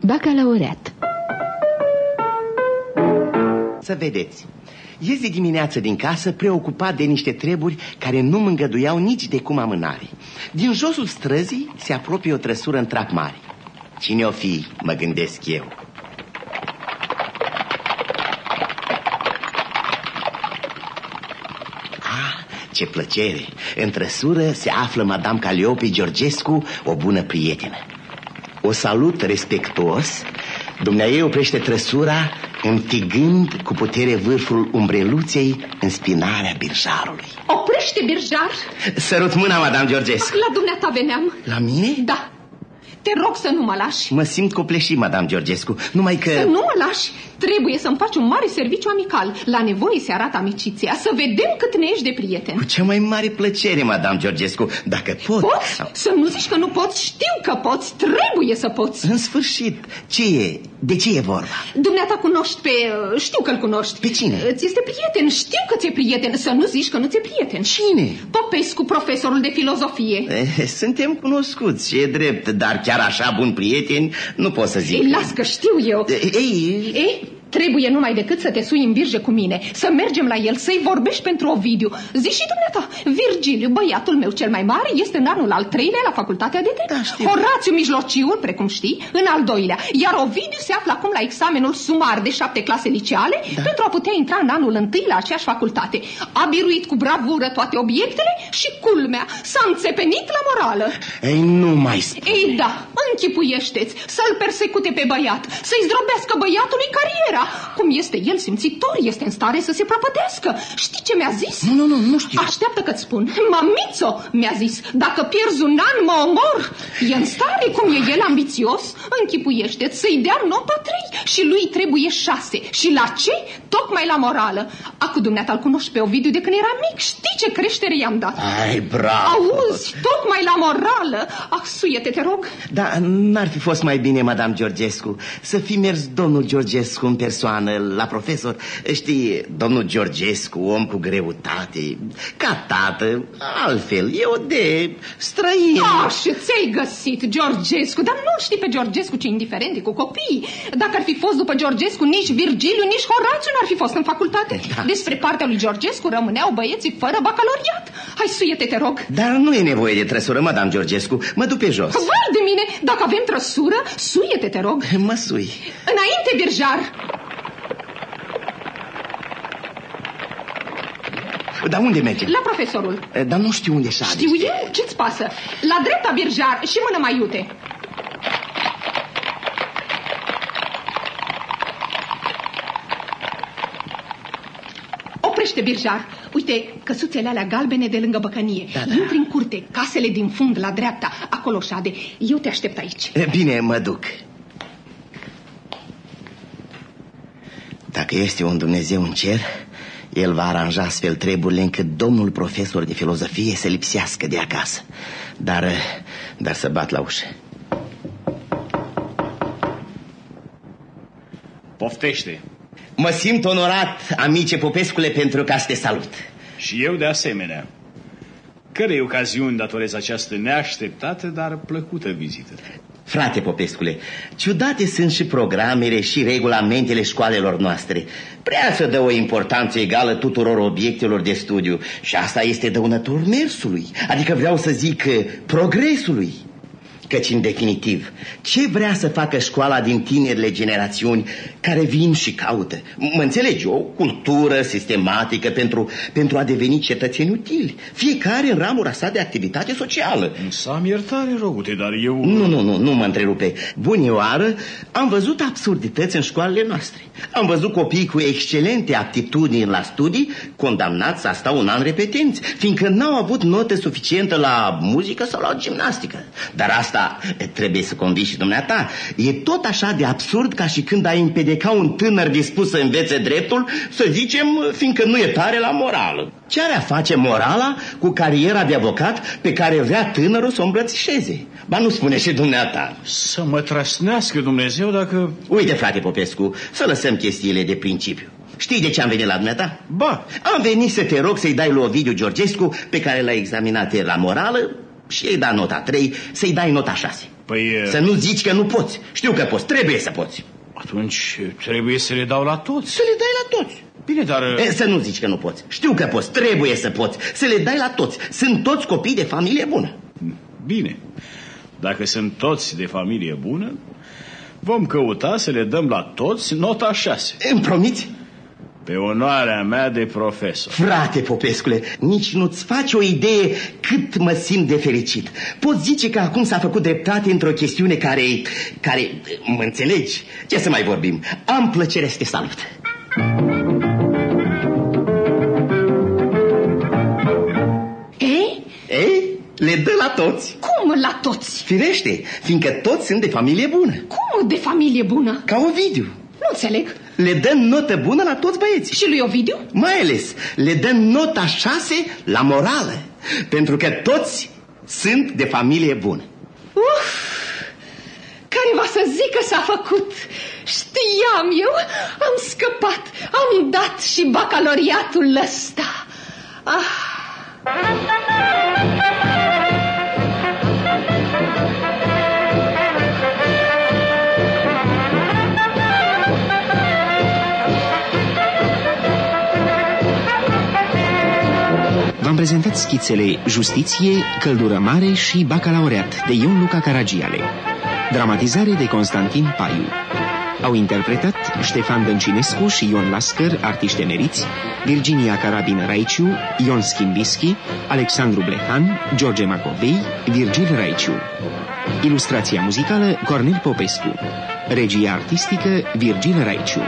Bacalaureat Să vedeți, ies de dimineață din casă preocupat de niște treburi care nu mă îngăduiau nici de cum amânare. Din josul străzii se apropie o trăsură în trap mare. Cine o fi, mă gândesc eu. Ce plăcere! În trăsură se află Madame Caliope Georgescu, o bună prietenă. O salut respectuos, dumneai oprește trăsura întigând cu putere vârful umbreluței în spinarea birjarului. Oprește, birjar! Sărut mâna, Madame Georgescu. La dumneata veneam. La mine? Da. Te rog să nu mă lași. Mă simt copleșit, Madame Georgescu, numai că... Să nu mă lași. Trebuie să-mi faci un mare serviciu amical. La nevoie se arată amiciția. Să vedem cât ne ești de prieten. Cu cea mai mare plăcere, Madame Georgescu, dacă pot... Poți? Sau... Să nu zici că nu poți. Știu că poți. Trebuie să poți. În sfârșit. Ce e? De ce e vorba? Dumneata cunoști pe... Știu că-l cunoști. Pe cine? Ți este prieten. Știu că ți-e prieten. Să nu zici că nu ți-e prieten. Cine? Popescu, profesorul de filozofie. Eh, suntem cunoscuți, e drept, dar chiar așa bun prieteni nu pot să zic. Ei, las că știu eu. Ei, ei, Ei, Trebuie numai decât să te sui în birge cu mine, să mergem la el, să-i vorbești pentru Ovidiu. Zici și dumneata, Virgiliu, băiatul meu cel mai mare, este în anul al treilea la facultatea de drept. Da, știu. Horațiu mijlociul, precum știi, în al doilea. Iar Ovidiu se află acum la examenul sumar de șapte clase liceale da. pentru a putea intra în anul întâi la aceeași facultate. A biruit cu bravură toate obiectele și culmea s-a înțepenit la morală. Ei, nu mai spune. Ei, da, închipuiește-ți să-l persecute pe băiat, să-i zdrobească băiatului cariera. Cum este el simțitor, este în stare să se prăpădească. Știi ce mi-a zis? Nu, nu, nu, nu știu. Așteaptă că-ți spun. Mamițo, mi-a zis, dacă pierzi un an, mă omor. E în stare, cum e el ambițios, închipuiește să-i dea nota trei și lui trebuie șase. Și la ce? Tocmai la morală. Acu dumneata îl cunoști pe Ovidiu de când era mic. Știi ce creștere i-am dat? Ai, bravo! Auzi, tocmai la morală. Ah, suiete, te rog. Da, n-ar fi fost mai bine, Madame Georgescu, să fi mers domnul Georgescu în persoană la profesor. Știi, domnul Georgescu, om cu greutate, ca tată, altfel, eu de străin. Ah, și ți-ai găsit Georgescu, dar nu știi pe Georgescu ce indiferent e cu copiii. Dacă ar fi fost după Georgescu, nici Virgiliu, nici Horațiu n-ar fi fost în facultate. Da. Despre partea lui Georgescu rămâneau băieții fără bacaloriat. Hai, suiete, te rog. Dar nu e nevoie de trăsură, Madame Georgescu, mă duc pe jos. Vai de mine, dacă avem trăsură, suiete, te rog. Mă sui. Înainte, birjar. Dar unde mergem? La profesorul. Dar nu știu unde șade. Știu eu, ce-ți pasă? La dreapta, birjar, și mână mai iute. Oprește, birjar. Uite, căsuțele alea galbene de lângă băcănie. Da, da. Intri în curte, casele din fund, la dreapta, acolo șade. Eu te aștept aici. Bine, mă duc. Dacă este un Dumnezeu în cer, el va aranja astfel treburile încât domnul profesor de filozofie să lipsească de acasă. Dar, dar să bat la ușă. Poftește. Mă simt onorat, amice Popescule, pentru ca să te salut. Și eu de asemenea. Cărei ocaziuni datorez această neașteptată, dar plăcută vizită? Frate Popescule, ciudate sunt și programele și regulamentele școalelor noastre. Prea să dă o importanță egală tuturor obiectelor de studiu și asta este dăunător mersului, adică vreau să zic progresului. Căci, în definitiv, ce vrea să facă școala din tinerile generațiuni care vin și caută? Mă înțelegi, o cultură sistematică pentru, pentru a deveni cetățeni utili, fiecare în ramura sa de activitate socială. Să am iertare, rogute, dar eu... Nu, nu, nu, nu mă întrerupe. Bunioară, am văzut absurdități în școalele noastre. Am văzut copii cu excelente aptitudini la studii condamnați să stau un an repetenți, fiindcă n-au avut notă suficientă la muzică sau la gimnastică. Dar asta trebuie să convingi și dumneata. E tot așa de absurd ca și când ai împedeca un tânăr dispus să învețe dreptul, să zicem, fiindcă nu e tare la morală. Ce are a face morala cu cariera de avocat pe care vrea tânărul să o îmbrățișeze? Ba nu spune și dumneata. Să mă trăsnească Dumnezeu dacă... Uite, frate Popescu, să lăsăm chestiile de principiu. Știi de ce am venit la dumneata? Ba, Am venit să te rog să-i dai lui Ovidiu Georgescu, pe care l-a examinat el la morală, și ei da nota 3, să-i dai nota 6. Păi... e, Să nu zici că nu poți. Știu că poți, trebuie să poți. Atunci trebuie să le dau la toți. Să le dai la toți. Bine, dar... E, să nu zici că nu poți. Știu că poți, trebuie să poți. Să le dai la toți. Sunt toți copii de familie bună. Bine. Dacă sunt toți de familie bună, vom căuta să le dăm la toți nota 6. Îmi promiți? Pe onoarea mea de profesor. Frate Popescule, nici nu-ți faci o idee cât mă simt de fericit. Poți zice că acum s-a făcut dreptate într-o chestiune care, care, mă înțelegi? Ce să mai vorbim? Am plăcerea să te salut. Ei, Ei, le dă la toți. cum la toți? Firește, fiindcă toți sunt de familie bună. Cum de familie bună? Ca Ovidiu. Nu înțeleg. Le dă notă bună la toți băieții. Și lui Ovidiu? Mai ales, le dă nota șase la morală. Pentru că toți sunt de familie bună. Uf, care va să zică s-a făcut? Știam eu, am scăpat, am dat și bacaloriatul ăsta. Ah, prezentat schițele Justiție, Căldură Mare și Bacalaureat de Ion Luca Caragiale. Dramatizare de Constantin Paiu. Au interpretat Ștefan Dăncinescu și Ion Lascăr, artiști emeriți, Virginia Carabin Raiciu, Ion Schimbischi, Alexandru Blehan, George Macovei, Virgil Raiciu. Ilustrația muzicală Cornel Popescu. Regia artistică Virgil Raiciu.